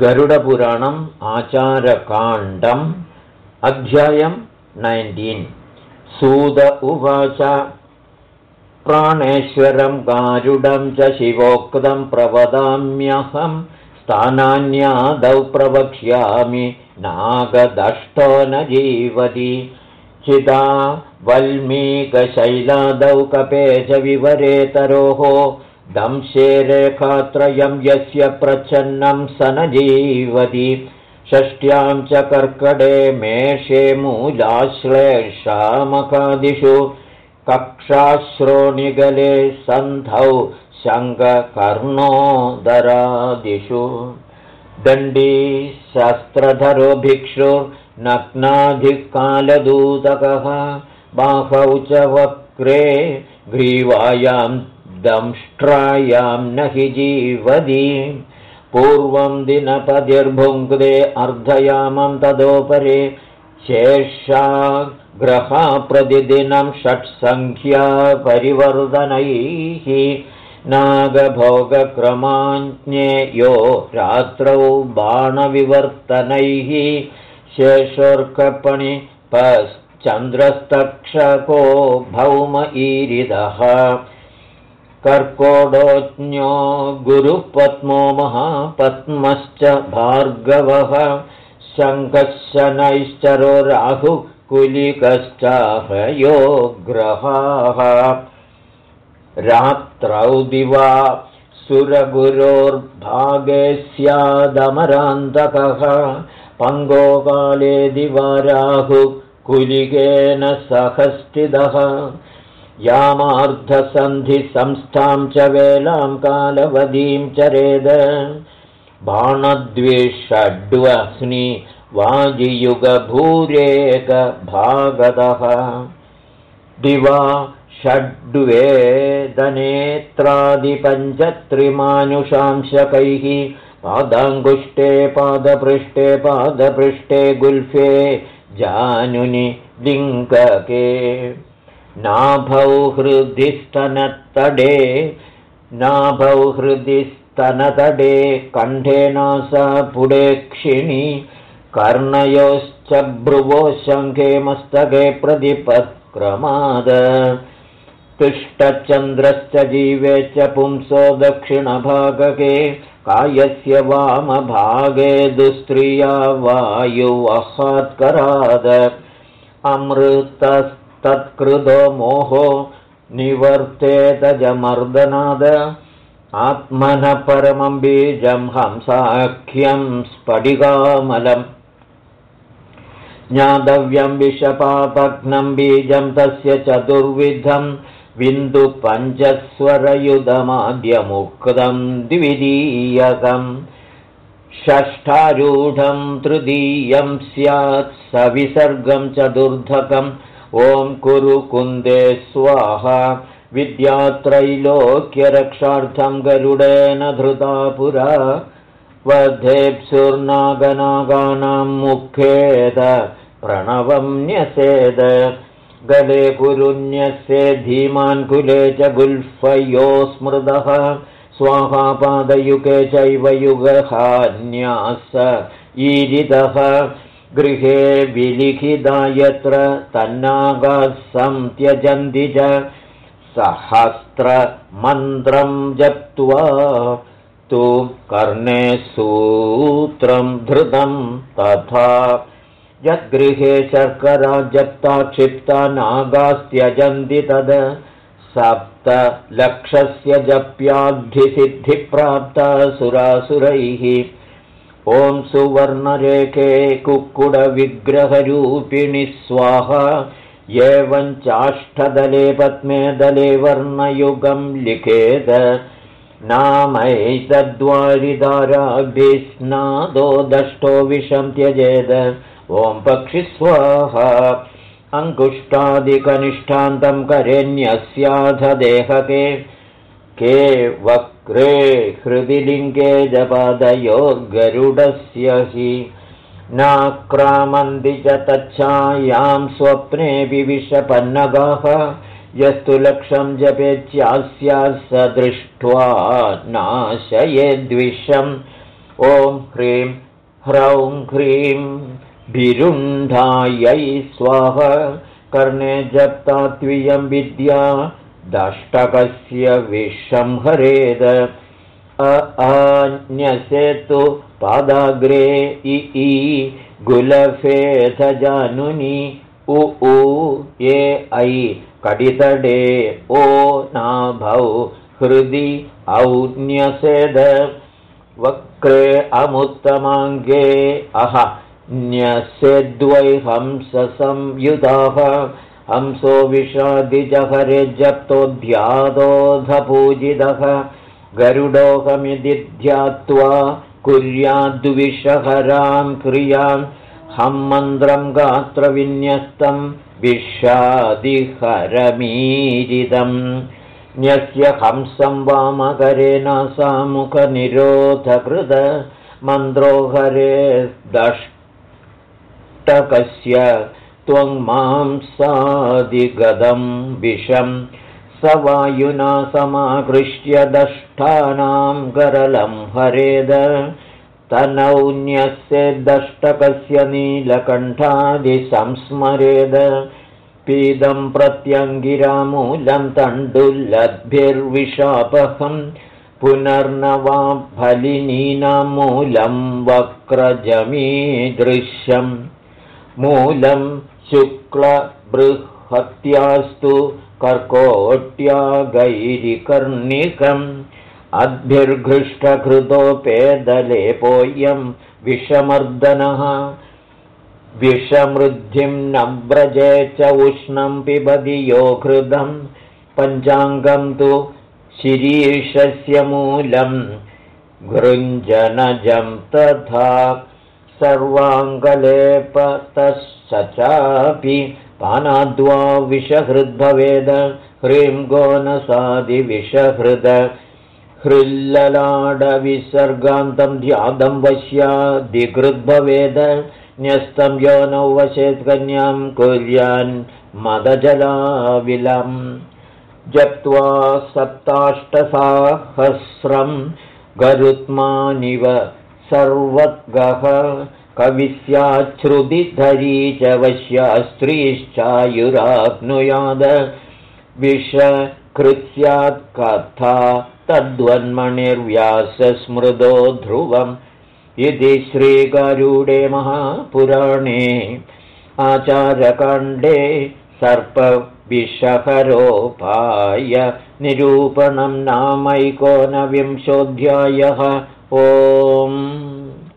गरुडपुराणम् आचारकाण्डम् अध्यायम् नैन्टीन् सूद उवाच प्राणेश्वरं गारुडं च शिवोक्तं प्रवदाम्यहं स्थानान्यादौ प्रवक्ष्यामि नागदष्टो न जीवति। चिता वल्मीकशैलादौ कपे च विवरेतरोः दंशे रेखात्रयं यस्य प्रच्छन्नं स न जीवति षष्ट्यां च कर्कडे मेषे मूलाश्लेषामकादिषु कक्षाश्रोणिगले सन्धौ शङ्ककर्णोदरादिषु दण्डी शस्त्रधरो भिक्षुर्नग्नाधिकालदूतकः बाहौ च वक्रे ग्रीवायां दंष्ट्रायां न हि जीवति। पूर्वं दिनपतिर्भुङ्क्ते अर्धयामं तदोपरे शेषा ग्रहा प्रतिदिनं षट्सङ्ख्या परिवर्तनैः नागभोगक्रमाञ्ज्ञेयो रात्रौ बाणविवर्तनैः। शेषोर्कपणिपश्चन्द्रस्तक्षको भौम ईरिदः कर्कोडोज्ञो गुरुपद्मो महापद्मश्च भार्गवः शङ्खशनैश्चरो राहुः कुलिकश्चाहयो ग्रहाः रात्रौ दिवा सुरगुरोर्भागे स्यादमरान्तकः पङ्गोकाले दिवा राहुः कुलिकेन सह स्थितः यामार्धसन्धिसंस्थां च वेलां कालवदीं चरेद बाणद्विषड्वह्नि वाजियुगभूरेकभागदः दिवा षड्वेदनेत्रादिपञ्चत्रिमानुषांशकैः पादाङ्गुष्टे पादपृष्ठे पादपृष्ठे गुल्फे जानुनि लिङ्गके नाभौ हृदि स्तनतडे नाभौ हृदि स्तनतडे कण्ठे नासापुडेक्षिणि कर्णयोश्च भ्रुवो शङ्खे मस्तके प्रतिपत्क्रमाद। तिष्ठचन्द्रश्च जीवे च पुंसो दक्षिणभागके कायस्य वामभागे दुस्त्रिया वायुवहात्कराद। अमृतस् तत्कृतो मोहो निवर्तेतजमर्दनाद। आत्मनः परमं बीजं हंसाख्यं स्फटिकामलम् ज्ञातव्यं विषपापघ्नं बीजं तस्य चतुर्विधं बिन्दुपञ्चस्वरयुधमाद्यमुक्तं द्वितीयकम् षष्ठारूढं तृतीयं स्यात् सविसर्गं चतुर्धकम् ॐ कुरु कुन्दे स्वाहा। विद्यात्रैलोक्यरक्षार्थं गरुडेन धृता पुरा। वधेप्सुर्नागनागानां मुखेद। प्रणवं न्यसेद। गले कुरुन्यसे धीमान् कुले च गुल्फयो स्मृतः स्वाहापादयुगे चैव युगहान्यास ईरितः गृहे विलिखिता यत्र तन्नागासन्त्यजन्ति च सहस्रमन्त्रं जप्त्वा तु कर्णे सूत्रं धृतं तथा। यद्गृहे शर्करा जप्ता क्षिप्ता नागास्त्यजन्ति तद् सप्तलक्षस्य जप्याद्धिसिद्धिप्राप्ता सुरासुरैः ॐ सुवर्णरेखे कुक्कुडविग्रहरूपिणि स्वाहा। एवं चाष्टदले पद्मे दले वर्णयुगं लिखेद नामैतद्वारिदाराभिस्नादो दष्टो विषं त्यजेद। ॐ पक्षिस्वाहा अङ्कुष्टादिकनिष्ठान्तं करेण्यस्याधदेहके। के वक्रे हृदिलिङ्गे जपादयो गरुडस्य हि नाक्रामन्ति च तच्छायां स्वप्नेऽपि विषपन्नगाः यस्तु लक्षं जपेत्यास्या स दृष्ट्वा नाशयेद्विषं ॐ ह्रीं ह्रौं ह्रीं भिरुन्धायै स्वाह। कर्णे जप्तात्वियं विद्या दष्टकस्य विषं हरेद। अन्यसेतु पादाग्रे इ ई गुलफेथजानुनि उ उ ये ऐ कडितडे ओ नाभौ हृदि औन्यसेद। वक्रे अमुत्तमाङ्गे अह न्यसेद्वै हंससंयुधाः। हंसो विषादिजहरे जप्तोऽध्यादोधपूजितः गरुडोहमिति ध्यात्वा कुर्याद्विषहरां क्रियां हं मन्त्रं गात्रविन्यस्तं विषादिहरमीरिदम् न्यस्य हंसं वामकरेण सामुखनिरोधकृत मन्त्रो हरे दष्टकस्य त्वं मां सादिगदं विषम् स वायुना समाकृष्य दष्टानां गरलं हरेद। तनौन्यस्य दष्टकस्य नीलकण्ठादिसंस्मरेद। पीदं प्रत्यङ्गिरामूलं तण्डुल्लद्भिर्विशापहं पुनर्नवा फलिनीनां मूलं वक्रजमीदृश्यम् मूलं शुक्लबृहत्यास्तु कर्कोट्या गैरिकर्णिकम् अद्भिर्घृष्टकृतोपेदलेपोऽयं विषमर्दनः। विषमृद्धिं न व्रजे च उष्णं पिबति यो हृदं पञ्चाङ्गं तु शिरीषस्य मूलं। गृञ्जनजं तथा सर्वाङ्गलेपतश्च चापि पानाद्वा विषहृद्भवेद ह्रीं गोनसादिविषहृद हृल्ललाडविसर्गान्तं ध्यादं वश्यादिकृद्भवेद न्यस्तं योनौ वशेत् कन्यां कुर्यान् मदजलाविलम्। जप्त्वा सप्ताष्टसाहस्रं गरुत्मानिव सर्वगः कविस्याच्छ्रुतिधरी च वश्या स्त्रीश्चायुराप्नुयाद विषकृत्स्यात् कथा तद्वन्मणिर्व्यासस्मृदो ध्रुवम् इति श्रीगारूडे महापुराणे आचारकाण्डे सर्पविषहरोपाय निरूपणं नामैकोनविंशोऽध्यायः। ओम्